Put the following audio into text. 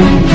you.